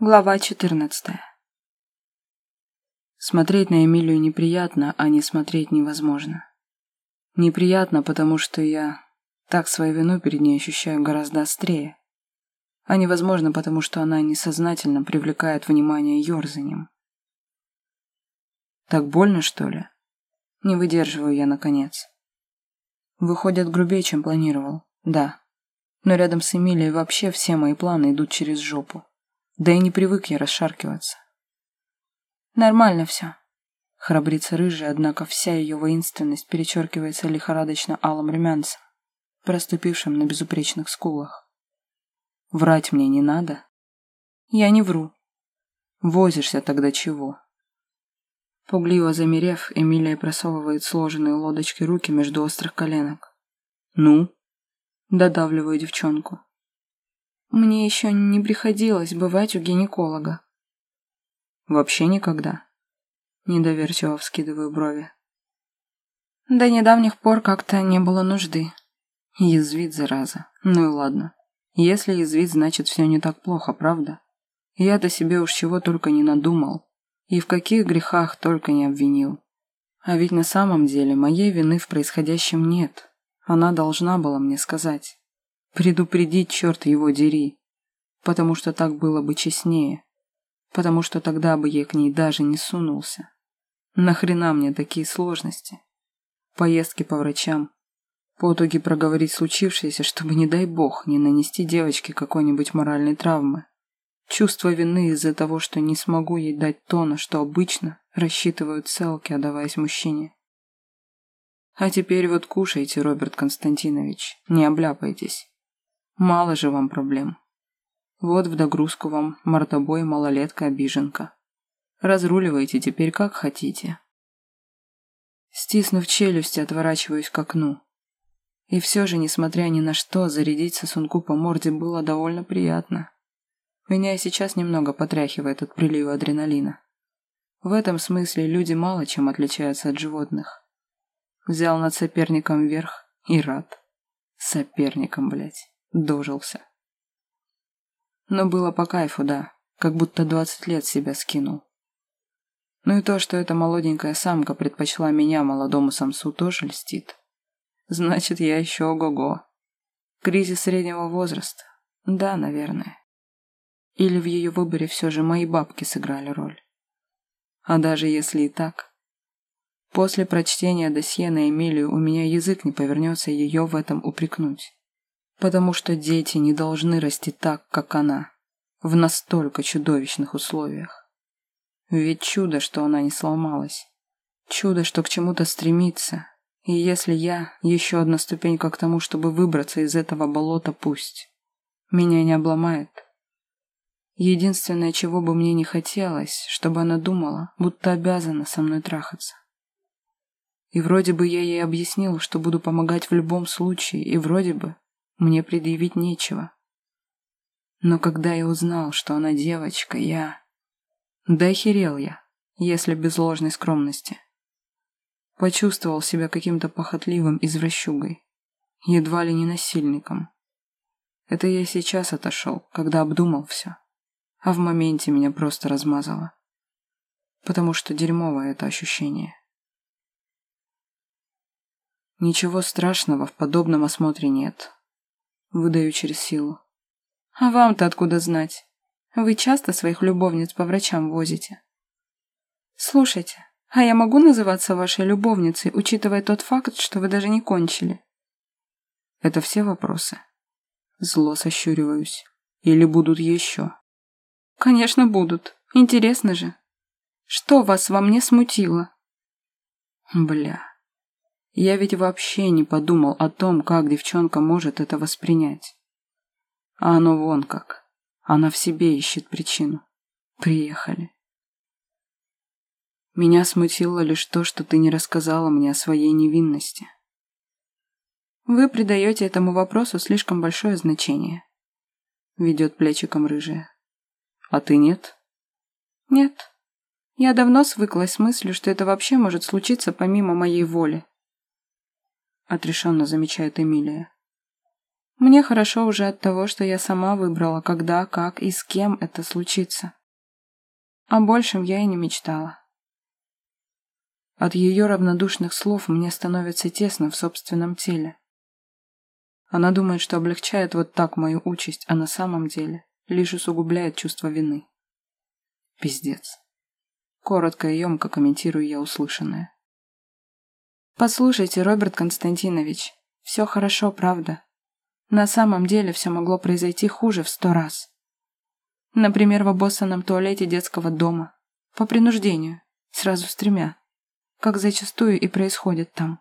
Глава 14. Смотреть на Эмилию неприятно, а не смотреть невозможно. Неприятно, потому что я так свою вину перед ней ощущаю гораздо острее. А невозможно, потому что она несознательно привлекает внимание ерзанием. Так больно, что ли? Не выдерживаю я, наконец. Выходит грубее, чем планировал, да. Но рядом с Эмилией вообще все мои планы идут через жопу. Да и не привык я расшаркиваться. Нормально все. Храбрится рыжая, однако вся ее воинственность перечеркивается лихорадочно алым румянцем, проступившим на безупречных скулах. Врать мне не надо? Я не вру. Возишься тогда чего? Пугливо замерев, Эмилия просовывает сложенные лодочки руки между острых коленок. «Ну?» Додавливаю девчонку. Мне еще не приходилось бывать у гинеколога. Вообще никогда. Недоверчиво вскидываю брови. До недавних пор как-то не было нужды. Язвит, зараза. Ну и ладно. Если язвит, значит все не так плохо, правда? Я-то себе уж чего только не надумал. И в каких грехах только не обвинил. А ведь на самом деле моей вины в происходящем нет. Она должна была мне сказать. Предупредить, черт его дери. Потому что так было бы честнее. Потому что тогда бы я к ней даже не сунулся. Нахрена мне такие сложности? Поездки по врачам. По итоге проговорить случившееся, чтобы, не дай бог, не нанести девочке какой-нибудь моральной травмы. Чувство вины из-за того, что не смогу ей дать то, на что обычно рассчитывают целки, отдаваясь мужчине. А теперь вот кушайте, Роберт Константинович, не обляпайтесь. Мало же вам проблем. Вот в догрузку вам мордобой малолетка-обиженка. Разруливайте теперь как хотите. Стиснув челюсти, отворачиваюсь к окну. И все же, несмотря ни на что, зарядить сосунку по морде было довольно приятно. Меня и сейчас немного потряхивает от прилива адреналина. В этом смысле люди мало чем отличаются от животных. Взял над соперником верх и рад. Соперником, блядь. Дожился. Но было по кайфу, да, как будто двадцать лет себя скинул. Ну и то, что эта молоденькая самка предпочла меня молодому самцу, тоже льстит. Значит, я еще ого-го. Кризис среднего возраста. Да, наверное. Или в ее выборе все же мои бабки сыграли роль. А даже если и так. После прочтения досье на Эмилию у меня язык не повернется ее в этом упрекнуть потому что дети не должны расти так, как она, в настолько чудовищных условиях. Ведь чудо, что она не сломалась. Чудо, что к чему-то стремится. И если я еще одна ступенька к тому, чтобы выбраться из этого болота, пусть. Меня не обломает. Единственное, чего бы мне не хотелось, чтобы она думала, будто обязана со мной трахаться. И вроде бы я ей объяснил, что буду помогать в любом случае, и вроде бы мне предъявить нечего. Но когда я узнал, что она девочка, я... Да охерел я, если без ложной скромности. Почувствовал себя каким-то похотливым извращугой, едва ли не насильником. Это я сейчас отошел, когда обдумал все, а в моменте меня просто размазало. Потому что дерьмовое это ощущение. Ничего страшного в подобном осмотре нет. Выдаю через силу. А вам-то откуда знать? Вы часто своих любовниц по врачам возите? Слушайте, а я могу называться вашей любовницей, учитывая тот факт, что вы даже не кончили? Это все вопросы. Зло сощуриваюсь. Или будут еще? Конечно, будут. Интересно же. Что вас во мне смутило? Бля. Я ведь вообще не подумал о том, как девчонка может это воспринять. А оно вон как. Она в себе ищет причину. Приехали. Меня смутило лишь то, что ты не рассказала мне о своей невинности. Вы придаете этому вопросу слишком большое значение. Ведет плечиком рыжая. А ты нет? Нет. Я давно свыклась с мыслью, что это вообще может случиться помимо моей воли отрешенно замечает Эмилия. Мне хорошо уже от того, что я сама выбрала, когда, как и с кем это случится. О большем я и не мечтала. От ее равнодушных слов мне становится тесно в собственном теле. Она думает, что облегчает вот так мою участь, а на самом деле лишь усугубляет чувство вины. Пиздец. Коротко и емко комментирую я услышанное. Послушайте, Роберт Константинович, все хорошо, правда. На самом деле все могло произойти хуже в сто раз. Например, в обоссанном туалете детского дома. По принуждению. Сразу с тремя. Как зачастую и происходит там.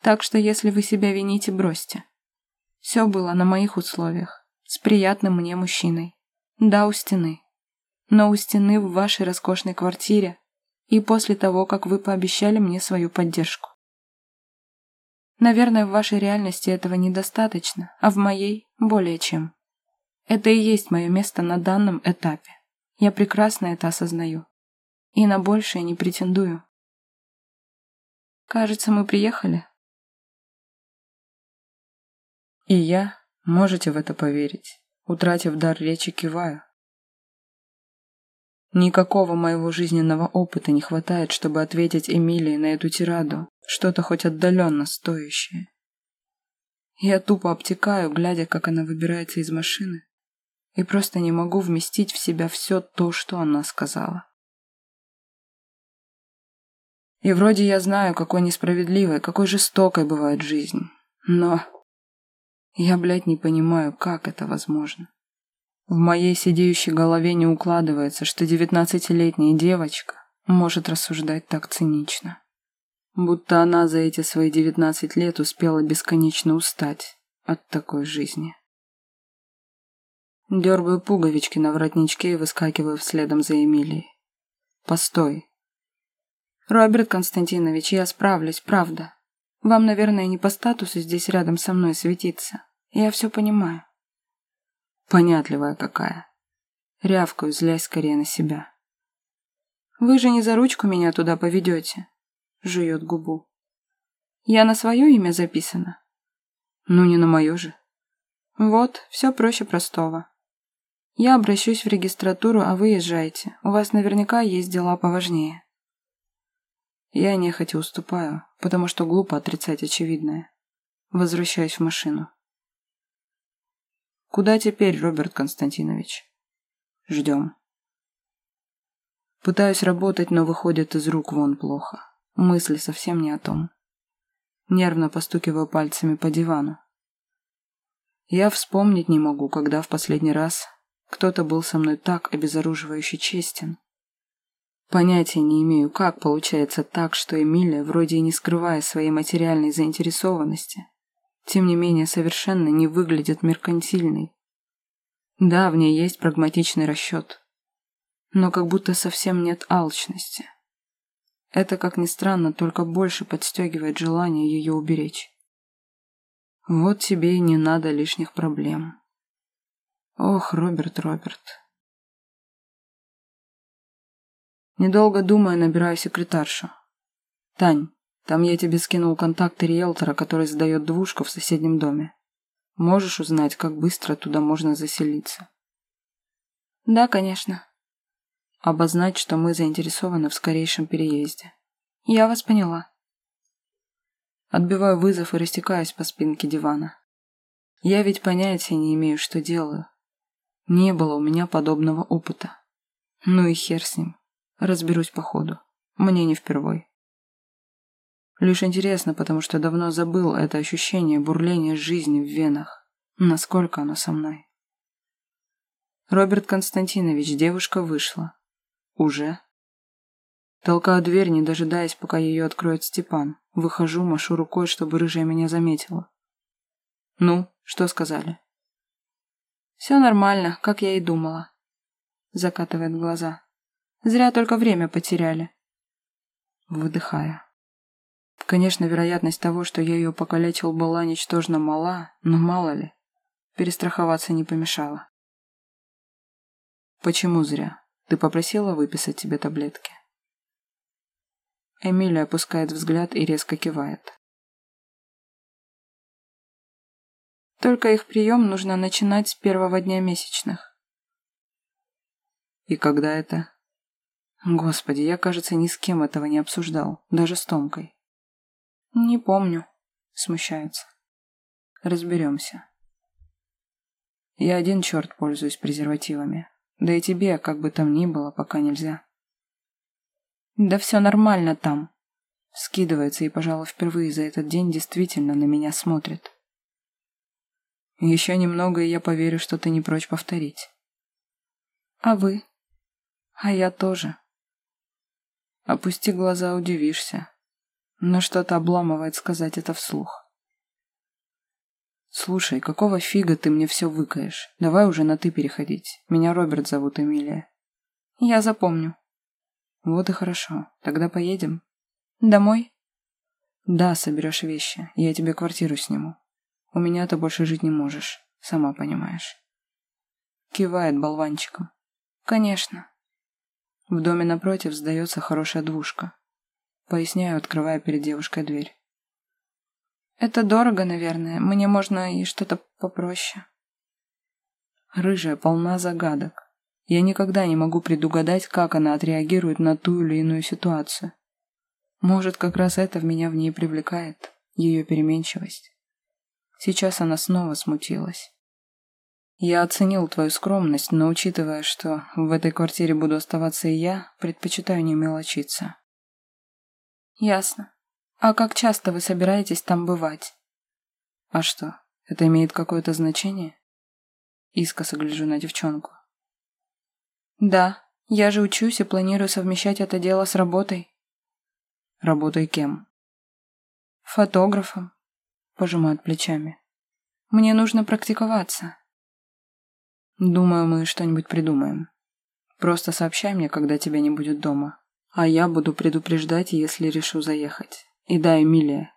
Так что если вы себя вините, бросьте. Все было на моих условиях. С приятным мне мужчиной. Да, у стены. Но у стены в вашей роскошной квартире и после того, как вы пообещали мне свою поддержку. Наверное, в вашей реальности этого недостаточно, а в моей – более чем. Это и есть мое место на данном этапе. Я прекрасно это осознаю. И на большее не претендую. Кажется, мы приехали. И я, можете в это поверить, утратив дар речи, киваю. Никакого моего жизненного опыта не хватает, чтобы ответить Эмилии на эту тираду, что-то хоть отдаленно стоящее. Я тупо обтекаю, глядя, как она выбирается из машины, и просто не могу вместить в себя все то, что она сказала. И вроде я знаю, какой несправедливой, какой жестокой бывает жизнь, но я, блядь, не понимаю, как это возможно. В моей сидеющей голове не укладывается, что девятнадцатилетняя девочка может рассуждать так цинично. Будто она за эти свои девятнадцать лет успела бесконечно устать от такой жизни. Дергаю пуговички на воротничке и выскакиваю вследом за Эмилией. Постой. Роберт Константинович, я справлюсь, правда. Вам, наверное, не по статусу здесь рядом со мной светиться. Я все понимаю. Понятливая какая. Рявкаю, злясь скорее на себя. «Вы же не за ручку меня туда поведете», — жует губу. «Я на свое имя записана?» «Ну, не на мое же». «Вот, все проще простого. Я обращусь в регистратуру, а вы езжайте. У вас наверняка есть дела поважнее». Я нехотя уступаю, потому что глупо отрицать очевидное. Возвращаюсь в машину. Куда теперь, Роберт Константинович? Ждем. Пытаюсь работать, но выходит из рук вон плохо. Мысли совсем не о том. Нервно постукиваю пальцами по дивану. Я вспомнить не могу, когда в последний раз кто-то был со мной так обезоруживающе честен. Понятия не имею, как получается так, что Эмилия, вроде и не скрывая своей материальной заинтересованности, тем не менее совершенно не выглядит меркантильной. Да, в ней есть прагматичный расчет, но как будто совсем нет алчности. Это, как ни странно, только больше подстегивает желание ее уберечь. Вот тебе и не надо лишних проблем. Ох, Роберт, Роберт. Недолго думая, набираю секретаршу. Тань, там я тебе скинул контакты риэлтора, который сдает двушку в соседнем доме. Можешь узнать, как быстро туда можно заселиться? Да, конечно. Обознать, что мы заинтересованы в скорейшем переезде. Я вас поняла. Отбиваю вызов и растекаюсь по спинке дивана. Я ведь понятия не имею, что делаю. Не было у меня подобного опыта. Ну и хер с ним. Разберусь по ходу. Мне не впервой. Лишь интересно, потому что давно забыл это ощущение бурления жизни в венах. Насколько оно со мной. Роберт Константинович, девушка вышла. Уже? Толкаю дверь, не дожидаясь, пока ее откроет Степан. Выхожу, машу рукой, чтобы рыжая меня заметила. Ну, что сказали? Все нормально, как я и думала. Закатывает глаза. Зря только время потеряли. Выдыхая. Конечно, вероятность того, что я ее покалечил, была ничтожно мала, но мало ли. Перестраховаться не помешало. Почему зря? Ты попросила выписать тебе таблетки? Эмилия опускает взгляд и резко кивает. Только их прием нужно начинать с первого дня месячных. И когда это? Господи, я, кажется, ни с кем этого не обсуждал, даже с Томкой. Не помню, смущается. Разберемся. Я один черт пользуюсь презервативами. Да и тебе, как бы там ни было, пока нельзя. Да все нормально там. Скидывается и, пожалуй, впервые за этот день действительно на меня смотрит. Еще немного, и я поверю, что ты не прочь повторить. А вы? А я тоже. Опусти глаза, удивишься. Но что-то обламывает сказать это вслух. «Слушай, какого фига ты мне все выкаешь? Давай уже на «ты» переходить. Меня Роберт зовут Эмилия». «Я запомню». «Вот и хорошо. Тогда поедем?» «Домой?» «Да, соберешь вещи. Я тебе квартиру сниму. У меня ты больше жить не можешь, сама понимаешь». Кивает болванчиком. «Конечно». В доме напротив сдается хорошая двушка. Поясняю, открывая перед девушкой дверь. Это дорого, наверное. Мне можно и что-то попроще. Рыжая полна загадок. Я никогда не могу предугадать, как она отреагирует на ту или иную ситуацию. Может, как раз это в меня в ней привлекает, ее переменчивость. Сейчас она снова смутилась. Я оценил твою скромность, но учитывая, что в этой квартире буду оставаться и я, предпочитаю не мелочиться. Ясно. А как часто вы собираетесь там бывать? А что, это имеет какое-то значение? Искоса гляжу на девчонку. Да, я же учусь и планирую совмещать это дело с работой. Работой кем? Фотографом. Пожимает плечами. Мне нужно практиковаться. Думаю, мы что-нибудь придумаем. Просто сообщай мне, когда тебя не будет дома. А я буду предупреждать, если решу заехать. И да, Эмилия,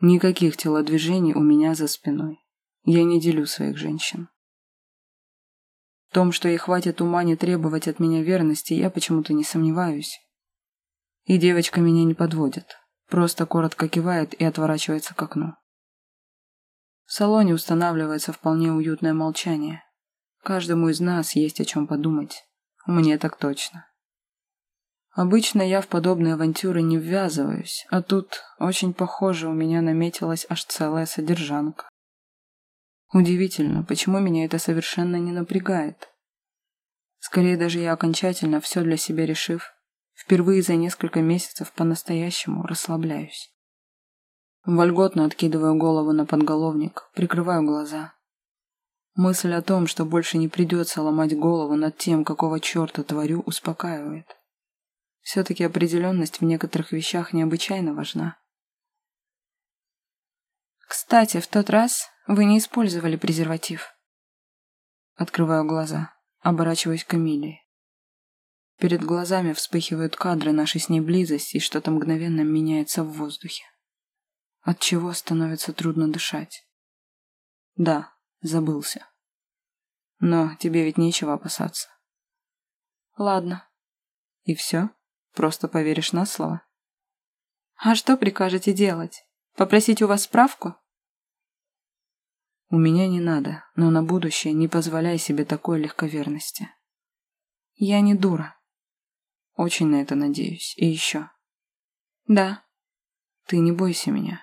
никаких телодвижений у меня за спиной. Я не делю своих женщин. В том, что ей хватит ума не требовать от меня верности, я почему-то не сомневаюсь. И девочка меня не подводит, просто коротко кивает и отворачивается к окну. В салоне устанавливается вполне уютное молчание. Каждому из нас есть о чем подумать. Мне так точно. Обычно я в подобные авантюры не ввязываюсь, а тут, очень похоже, у меня наметилась аж целая содержанка. Удивительно, почему меня это совершенно не напрягает. Скорее даже я окончательно все для себя решив, впервые за несколько месяцев по-настоящему расслабляюсь. Вольготно откидываю голову на подголовник, прикрываю глаза. Мысль о том, что больше не придется ломать голову над тем, какого черта творю, успокаивает. Все-таки определенность в некоторых вещах необычайно важна. Кстати, в тот раз вы не использовали презерватив. Открываю глаза, оборачиваюсь к Эмилии. Перед глазами вспыхивают кадры нашей с ней близости, и что-то мгновенно меняется в воздухе. От чего становится трудно дышать. Да, забылся. Но тебе ведь нечего опасаться. Ладно. И все? Просто поверишь на слово. А что прикажете делать? Попросить у вас справку? У меня не надо, но на будущее не позволяй себе такой легковерности. Я не дура. Очень на это надеюсь. И еще. Да. Ты не бойся меня.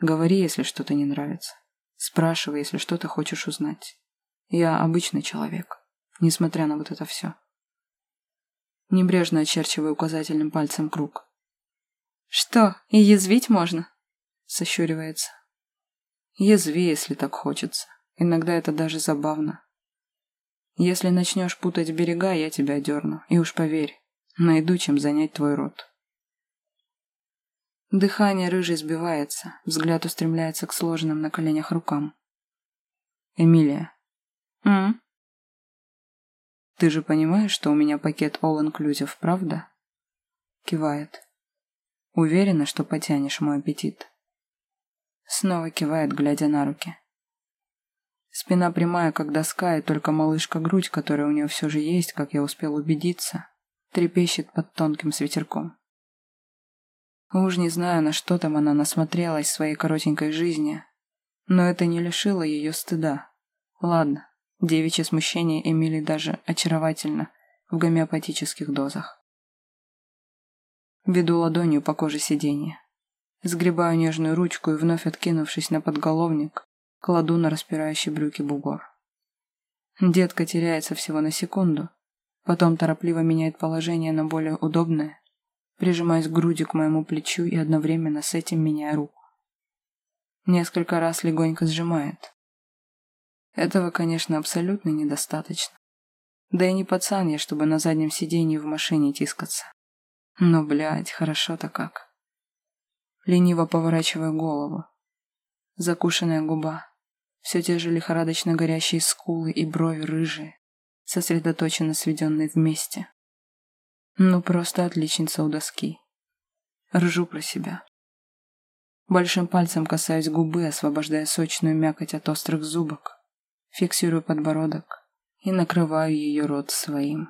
Говори, если что-то не нравится. Спрашивай, если что-то хочешь узнать. Я обычный человек, несмотря на вот это все. Небрежно очерчиваю указательным пальцем круг. «Что, и язвить можно?» — сощуривается. «Язви, если так хочется. Иногда это даже забавно. Если начнешь путать берега, я тебя дерну. И уж поверь, найду чем занять твой рот». Дыхание рыжей сбивается, взгляд устремляется к сложенным на коленях рукам. «Эмилия». «М?» «Ты же понимаешь, что у меня пакет All Inclusive, правда?» Кивает. «Уверена, что потянешь мой аппетит?» Снова кивает, глядя на руки. Спина прямая, как доска, и только малышка-грудь, которая у нее все же есть, как я успел убедиться, трепещет под тонким светерком. Уж не знаю, на что там она насмотрелась в своей коротенькой жизни, Но это не лишило ее стыда. Ладно, девичье смущение Эмили даже очаровательно в гомеопатических дозах. Веду ладонью по коже сиденья. Сгребаю нежную ручку и, вновь откинувшись на подголовник, кладу на распирающий брюки бугор. Детка теряется всего на секунду, потом торопливо меняет положение на более удобное, прижимаясь грудью к моему плечу и одновременно с этим меняя руку. Несколько раз легонько сжимает. Этого, конечно, абсолютно недостаточно. Да и не пацан я, чтобы на заднем сиденье в машине тискаться. Но, блядь, хорошо-то как. Лениво поворачивая голову. Закушенная губа. Все те же лихорадочно горящие скулы и брови рыжие, сосредоточенно сведенные вместе. Ну, просто отличница у доски. Ржу про себя. Большим пальцем касаюсь губы, освобождая сочную мякоть от острых зубок. Фиксирую подбородок и накрываю ее рот своим.